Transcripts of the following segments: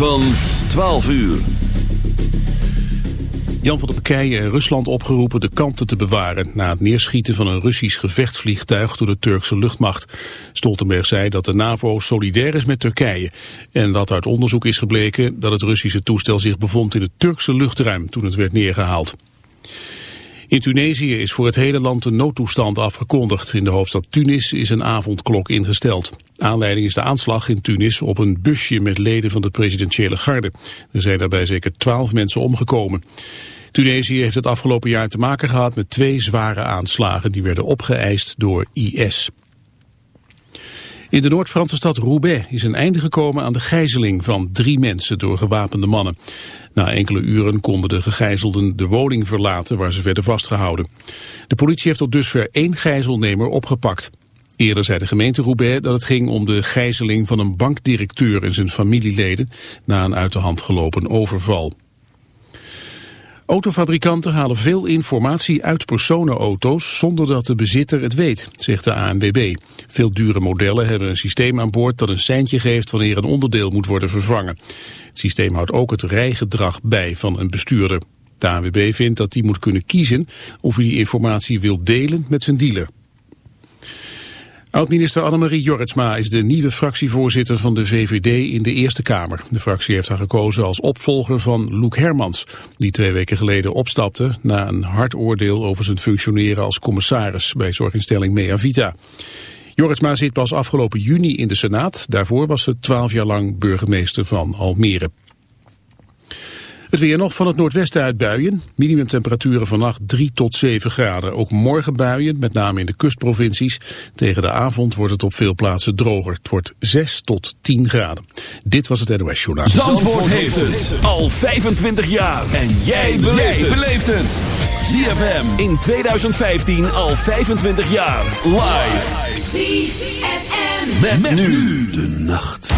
Van 12 uur. Jan van der Pekije en Rusland opgeroepen de kanten te bewaren... na het neerschieten van een Russisch gevechtsvliegtuig door de Turkse luchtmacht. Stoltenberg zei dat de NAVO solidair is met Turkije... en dat uit onderzoek is gebleken dat het Russische toestel zich bevond in het Turkse luchtruim toen het werd neergehaald. In Tunesië is voor het hele land een noodtoestand afgekondigd. In de hoofdstad Tunis is een avondklok ingesteld. Aanleiding is de aanslag in Tunis op een busje met leden van de presidentiële garde. Er zijn daarbij zeker twaalf mensen omgekomen. Tunesië heeft het afgelopen jaar te maken gehad met twee zware aanslagen. Die werden opgeëist door IS. In de Noord-Franse stad Roubaix is een einde gekomen aan de gijzeling van drie mensen door gewapende mannen. Na enkele uren konden de gegijzelden de woning verlaten waar ze werden vastgehouden. De politie heeft tot dusver één gijzelnemer opgepakt. Eerder zei de gemeente Roubaix dat het ging om de gijzeling van een bankdirecteur en zijn familieleden na een uit de hand gelopen overval. Autofabrikanten halen veel informatie uit personenauto's zonder dat de bezitter het weet, zegt de ANWB. Veel dure modellen hebben een systeem aan boord dat een seintje geeft wanneer een onderdeel moet worden vervangen. Het systeem houdt ook het rijgedrag bij van een bestuurder. De ANWB vindt dat hij moet kunnen kiezen of hij die informatie wil delen met zijn dealer. Oud-minister Annemarie Jorritsma is de nieuwe fractievoorzitter van de VVD in de Eerste Kamer. De fractie heeft haar gekozen als opvolger van Loek Hermans, die twee weken geleden opstapte na een hard oordeel over zijn functioneren als commissaris bij zorginstelling Mea Vita. Jorritsma zit pas afgelopen juni in de Senaat, daarvoor was ze twaalf jaar lang burgemeester van Almere. Het weer nog van het noordwesten uit buien. Minimumtemperaturen vannacht 3 tot 7 graden. Ook morgen buien, met name in de kustprovincies. Tegen de avond wordt het op veel plaatsen droger. Het wordt 6 tot 10 graden. Dit was het NOS Journaal. Zandvoort, heeft het al 25 jaar. En jij beleeft het. ZFM in 2015 al 25 jaar. Live. ZFM. met nu de nacht.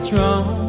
What's wrong.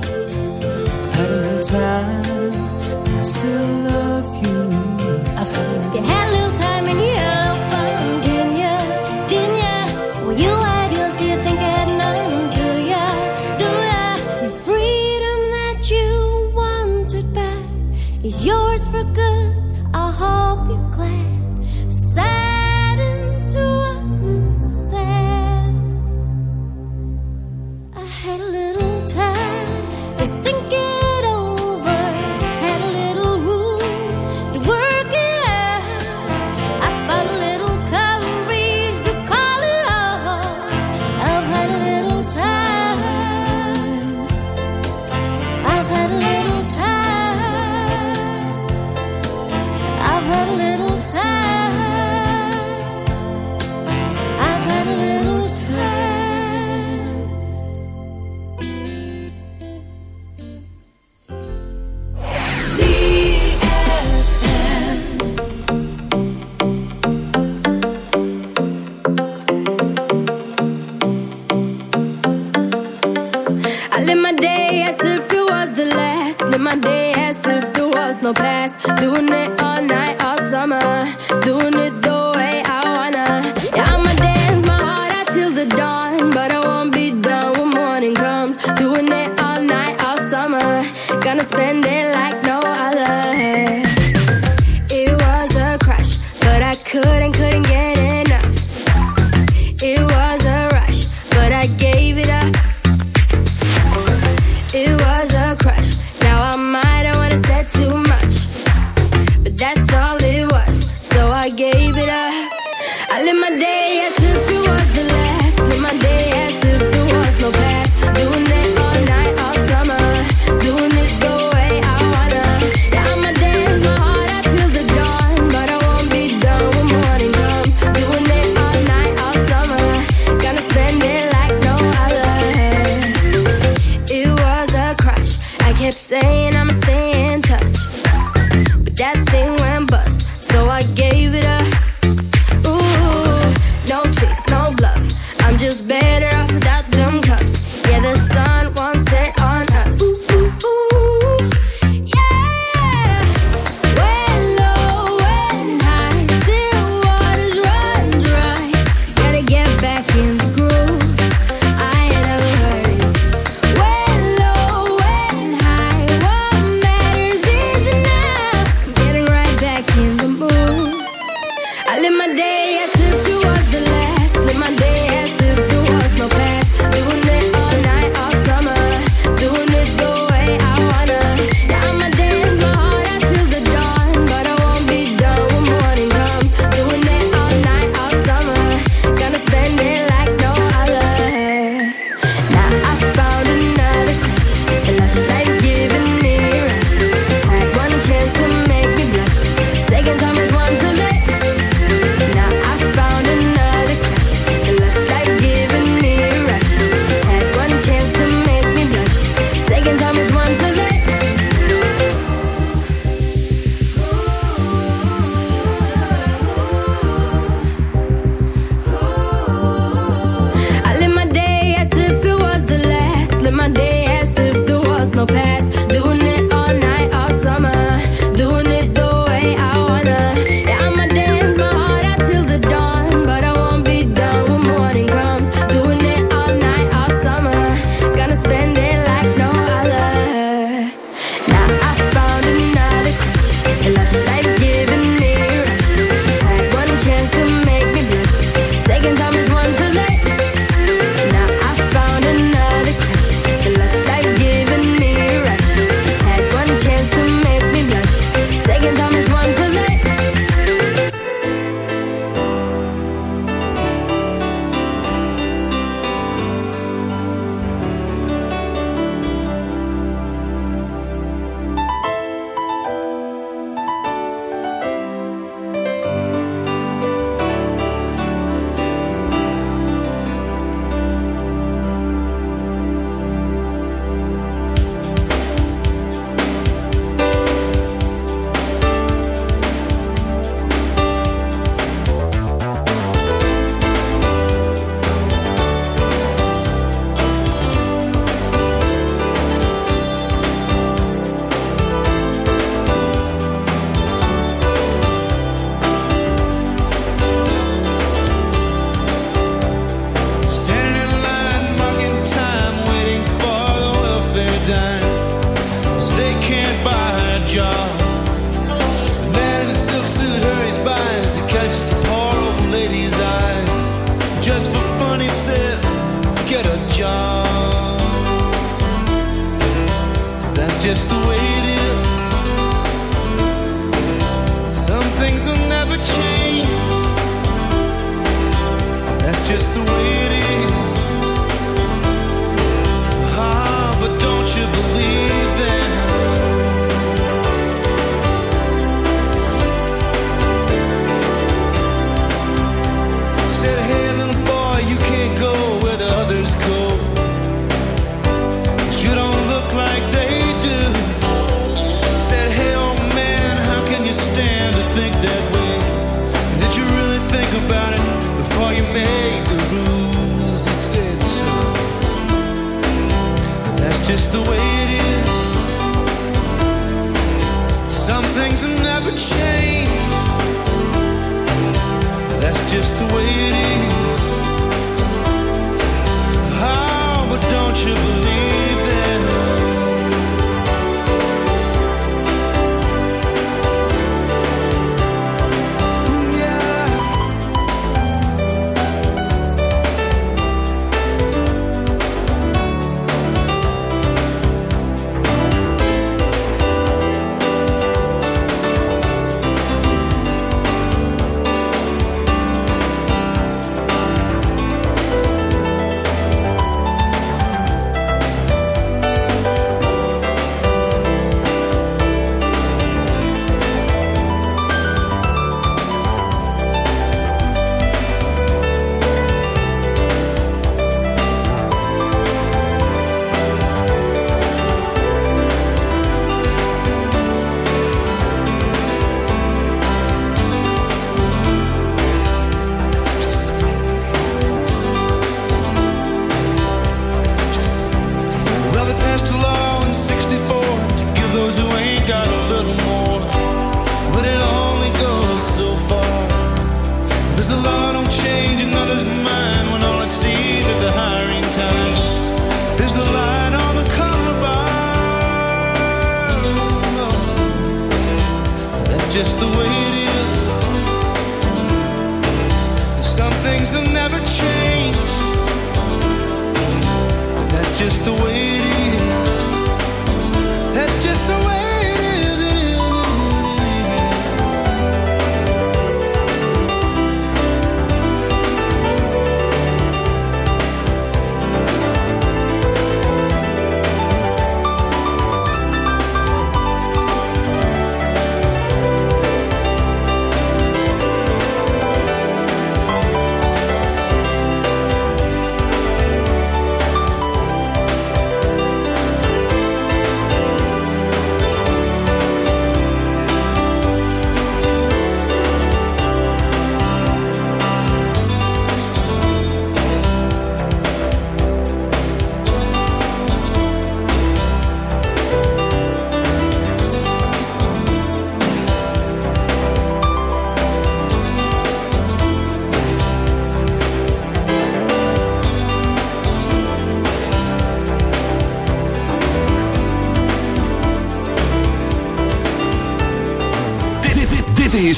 could and couldn't get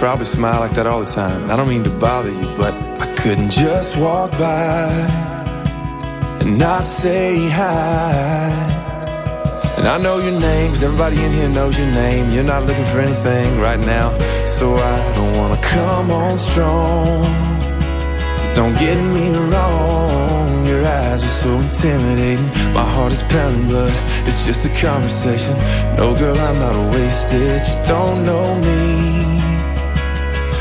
probably smile like that all the time. I don't mean to bother you, but I couldn't just walk by and not say hi. And I know your name, cause everybody in here knows your name. You're not looking for anything right now, so I don't wanna come on strong. Don't get me wrong, your eyes are so intimidating. My heart is pounding, but it's just a conversation. No, girl, I'm not a wasted. You don't know me.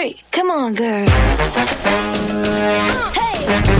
three. Come on, girls. Hey.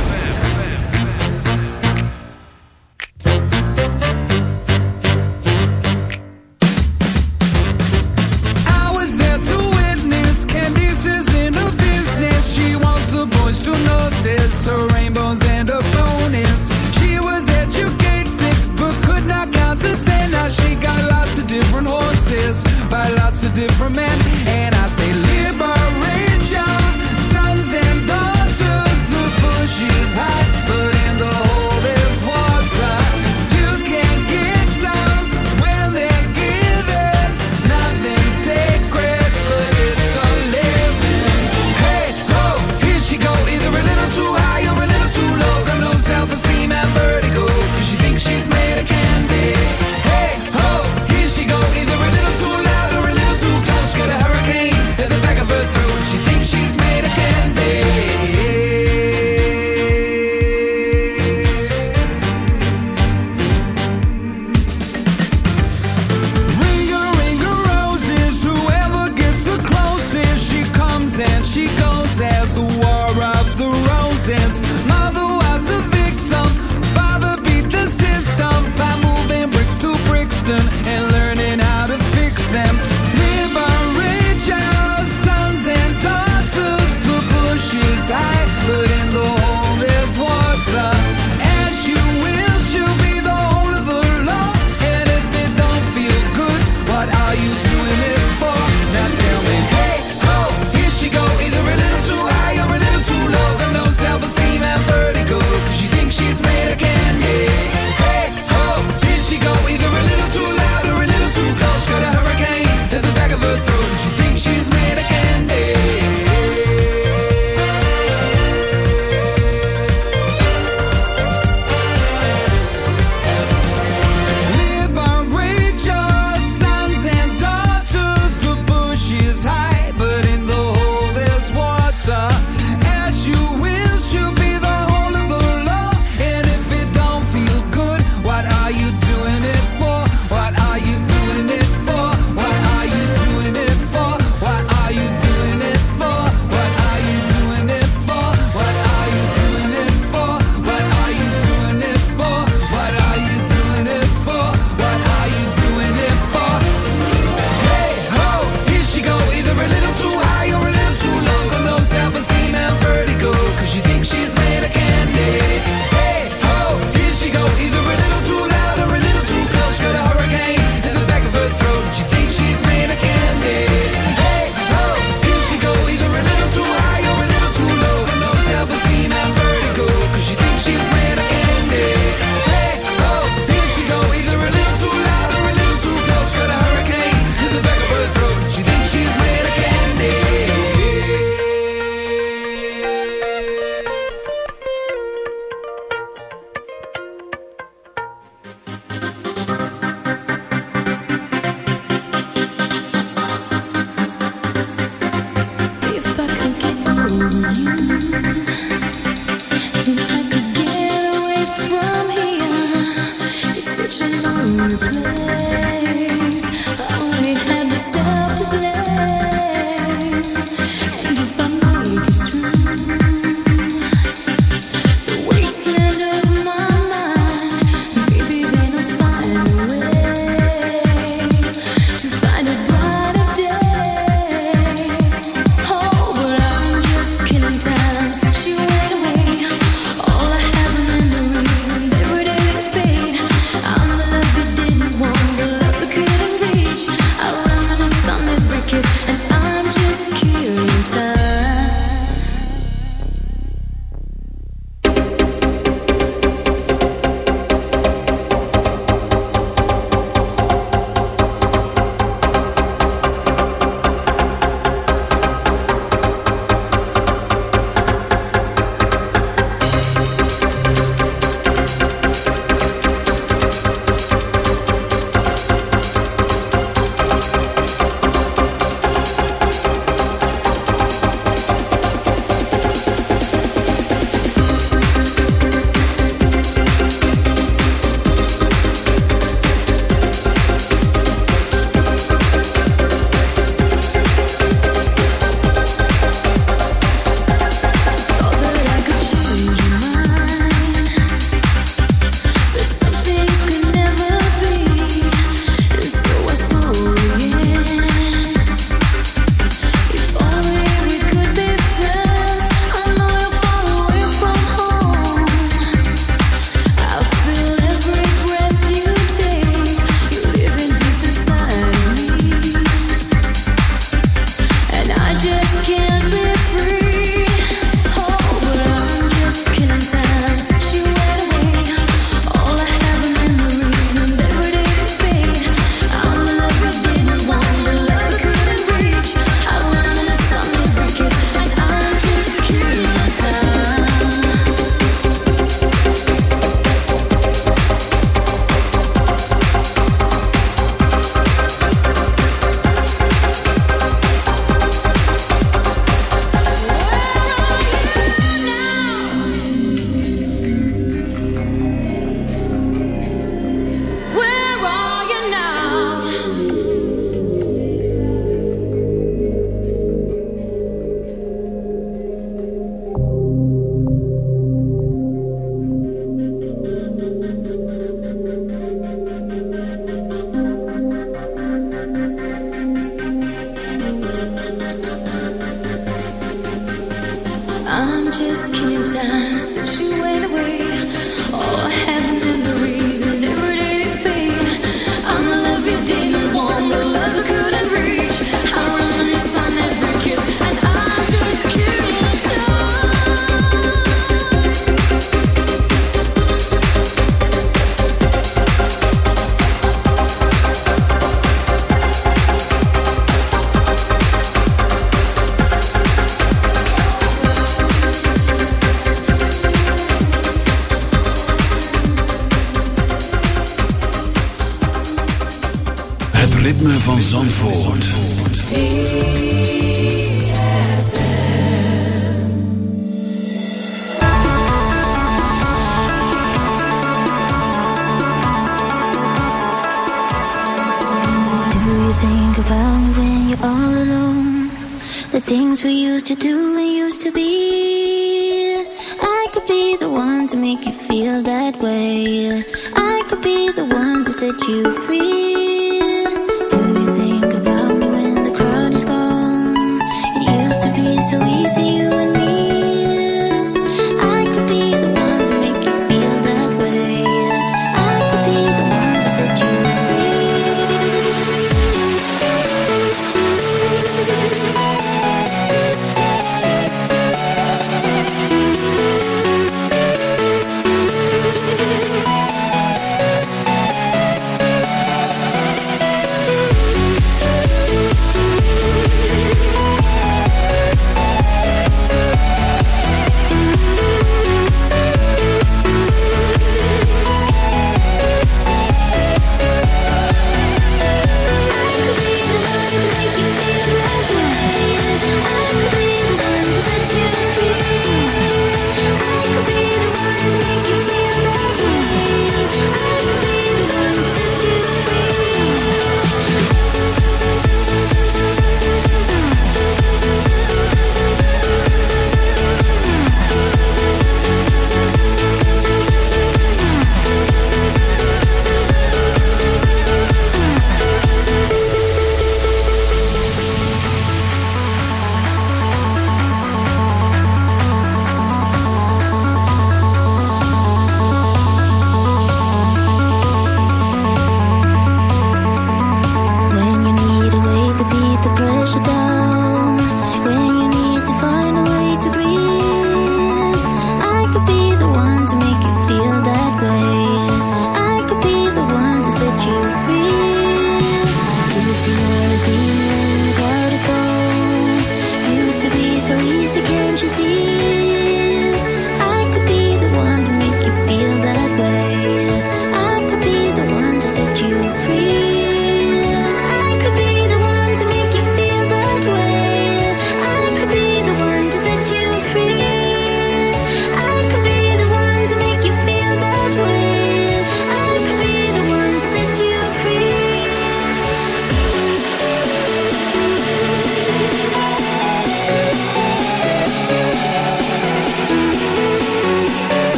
set you free.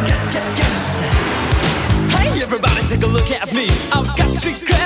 gotta get, get, get down. Hey, everybody, take a look at me. I've got street cred.